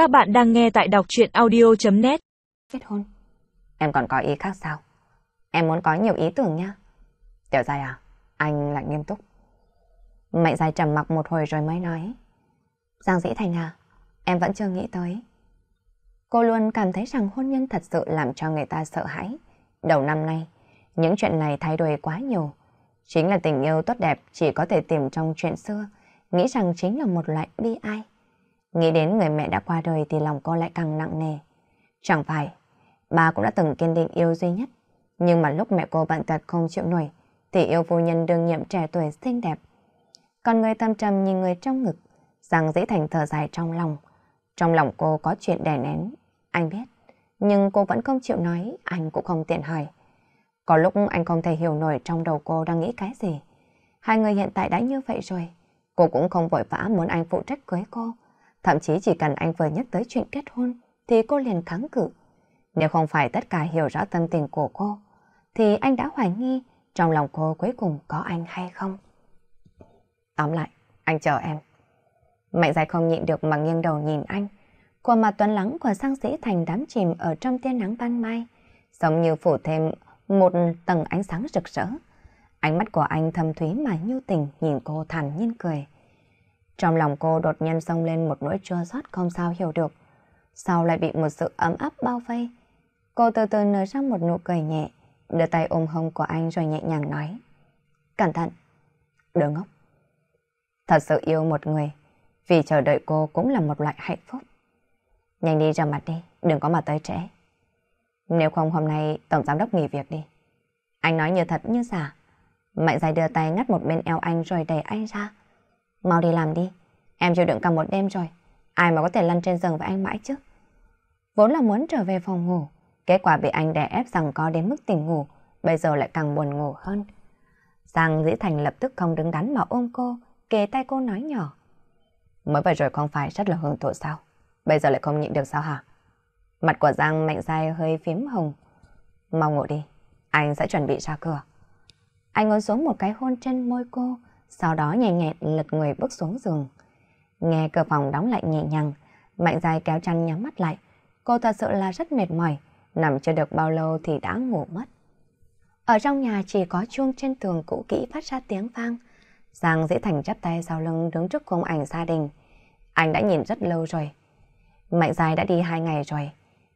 Các bạn đang nghe tại đọc chuyện audio.net Kết hôn? Em còn có ý khác sao? Em muốn có nhiều ý tưởng nha. Tiểu dài à, anh lại nghiêm túc. Mạnh dài trầm mặc một hồi rồi mới nói. Giang dĩ thành à, em vẫn chưa nghĩ tới. Cô luôn cảm thấy rằng hôn nhân thật sự làm cho người ta sợ hãi. Đầu năm nay, những chuyện này thay đổi quá nhiều. Chính là tình yêu tốt đẹp chỉ có thể tìm trong chuyện xưa, nghĩ rằng chính là một loại bi ai. Nghĩ đến người mẹ đã qua đời thì lòng cô lại càng nặng nề. Chẳng phải, bà cũng đã từng kiên định yêu duy nhất. Nhưng mà lúc mẹ cô bệnh tật không chịu nổi, thì yêu phu nhân đương nhiệm trẻ tuổi xinh đẹp. Còn người tâm trầm nhìn người trong ngực, rằng dễ thành thở dài trong lòng. Trong lòng cô có chuyện đè nén, anh biết. Nhưng cô vẫn không chịu nói, anh cũng không tiện hỏi. Có lúc anh không thể hiểu nổi trong đầu cô đang nghĩ cái gì. Hai người hiện tại đã như vậy rồi. Cô cũng không vội vã muốn anh phụ trách cưới cô. Thậm chí chỉ cần anh vừa nhắc tới chuyện kết hôn thì cô liền kháng cự. Nếu không phải tất cả hiểu rõ tâm tình của cô thì anh đã hoài nghi trong lòng cô cuối cùng có anh hay không. Tóm lại, anh chờ em. Mạnh dài không nhịn được mà nghiêng đầu nhìn anh. Khuôn mặt tuấn lắng của sang sĩ thành đám chìm ở trong tia nắng ban mai, giống như phủ thêm một tầng ánh sáng rực rỡ. Ánh mắt của anh thâm thúy mà nhu tình nhìn cô thản nhiên cười. Trong lòng cô đột nhiên xông lên một nỗi chua xót không sao hiểu được. Sau lại bị một sự ấm áp bao vây. Cô từ từ nở ra một nụ cười nhẹ, đưa tay ôm hông của anh rồi nhẹ nhàng nói. Cẩn thận. đừng ngốc. Thật sự yêu một người, vì chờ đợi cô cũng là một loại hạnh phúc. Nhanh đi ra mặt đi, đừng có mà tới trễ. Nếu không hôm nay Tổng Giám Đốc nghỉ việc đi. Anh nói như thật như giả. Mạnh dài đưa tay ngắt một bên eo anh rồi đẩy anh ra. Mau đi làm đi. Em chịu đựng cả một đêm rồi. Ai mà có thể lăn trên giường với anh mãi chứ? Vốn là muốn trở về phòng ngủ. Kết quả bị anh đè ép rằng có đến mức tỉnh ngủ. Bây giờ lại càng buồn ngủ hơn. Giang Dĩ Thành lập tức không đứng đắn mà ôm cô, kề tay cô nói nhỏ. Mới vừa rồi không phải rất là hưởng thụ sao? Bây giờ lại không nhịn được sao hả? Mặt của Giang mạnh dai hơi phím hồng. Mau ngủ đi, anh sẽ chuẩn bị ra cửa. Anh ngồi xuống một cái hôn trên môi cô, sau đó nhẹ nhẹ lật người bước xuống giường. Nghe cửa phòng đóng lại nhẹ nhàng, mạnh dài kéo chăn nhắm mắt lại. Cô thật sự là rất mệt mỏi, nằm chưa được bao lâu thì đã ngủ mất. Ở trong nhà chỉ có chuông trên tường cũ kỹ phát ra tiếng vang. Giang dễ thành chắp tay sau lưng đứng trước khung ảnh gia đình. Anh đã nhìn rất lâu rồi. Mạnh dài đã đi hai ngày rồi.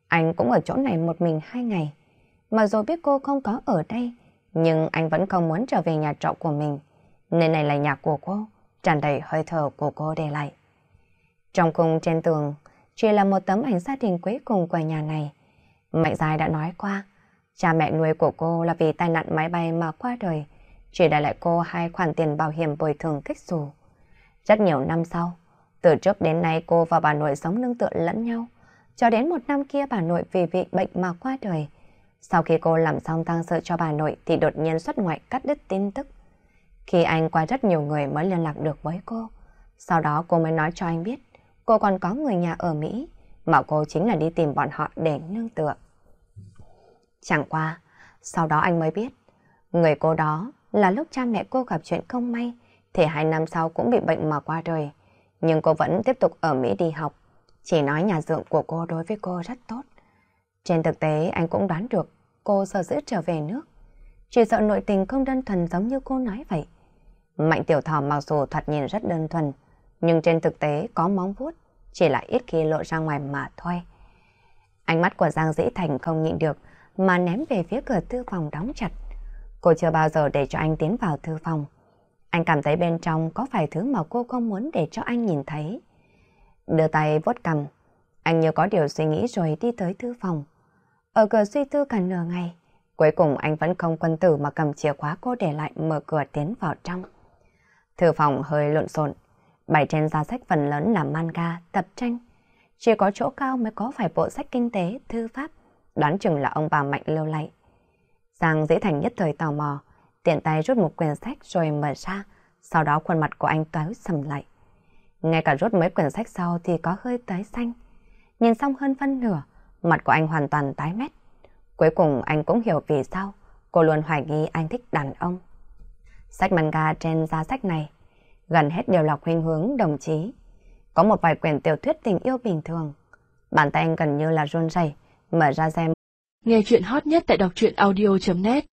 Anh cũng ở chỗ này một mình hai ngày. Mà dù biết cô không có ở đây, nhưng anh vẫn không muốn trở về nhà trọ của mình nơi này là nhà của cô, tràn đầy hơi thở của cô để lại. Trong cung trên tường, chỉ là một tấm ảnh gia đình cuối cùng của nhà này. Mạnh dài đã nói qua, cha mẹ nuôi của cô là vì tai nạn máy bay mà qua đời, chỉ để lại cô hai khoản tiền bảo hiểm bồi thường kích xù. Rất nhiều năm sau, từ trước đến nay cô và bà nội sống nương tựa lẫn nhau. Cho đến một năm kia bà nội vì bị bệnh mà qua đời. Sau khi cô làm xong tang sự cho bà nội thì đột nhiên xuất ngoại cắt đứt tin tức. Khi anh qua rất nhiều người mới liên lạc được với cô. Sau đó cô mới nói cho anh biết cô còn có người nhà ở Mỹ mà cô chính là đi tìm bọn họ để nương tựa. Chẳng qua, sau đó anh mới biết người cô đó là lúc cha mẹ cô gặp chuyện không may thì hai năm sau cũng bị bệnh mà qua đời. Nhưng cô vẫn tiếp tục ở Mỹ đi học chỉ nói nhà dưỡng của cô đối với cô rất tốt. Trên thực tế anh cũng đoán được cô sợ giữ trở về nước. Chỉ sợ nội tình không đơn thuần giống như cô nói vậy. Mạnh tiểu thỏ mặc dù thoạt nhìn rất đơn thuần, nhưng trên thực tế có móng vuốt, chỉ là ít khi lộ ra ngoài mà thôi. Ánh mắt của Giang Dĩ Thành không nhịn được mà ném về phía cửa thư phòng đóng chặt. Cô chưa bao giờ để cho anh tiến vào thư phòng. Anh cảm thấy bên trong có phải thứ mà cô không muốn để cho anh nhìn thấy đưa tay vuốt cầm. Anh như có điều suy nghĩ rồi đi tới thư phòng. Ở cửa suy tư cả nửa ngày, cuối cùng anh vẫn không quân tử mà cầm chìa khóa cô để lại mở cửa tiến vào trong. Thư phòng hơi lộn xộn, bày trên giá sách phần lớn là manga, tập tranh. Chỉ có chỗ cao mới có phải bộ sách kinh tế, thư pháp, đoán chừng là ông bà Mạnh lâu lại. Giang dễ thành nhất thời tò mò, tiện tay rút một quyển sách rồi mở ra, sau đó khuôn mặt của anh tối sầm lại. Ngay cả rút mấy quyển sách sau thì có hơi tái xanh. Nhìn xong hơn phân nửa, mặt của anh hoàn toàn tái mét. Cuối cùng anh cũng hiểu vì sao cô luôn hoài nghi anh thích đàn ông. Sách manga trên giá sách này gần hết đều là khuynh hướng đồng chí. Có một vài quyển tiểu thuyết tình yêu bình thường. Bàn tay anh gần như là run rẩy, mở ra xem. Nghe chuyện hot nhất tại đọc truyện audio.net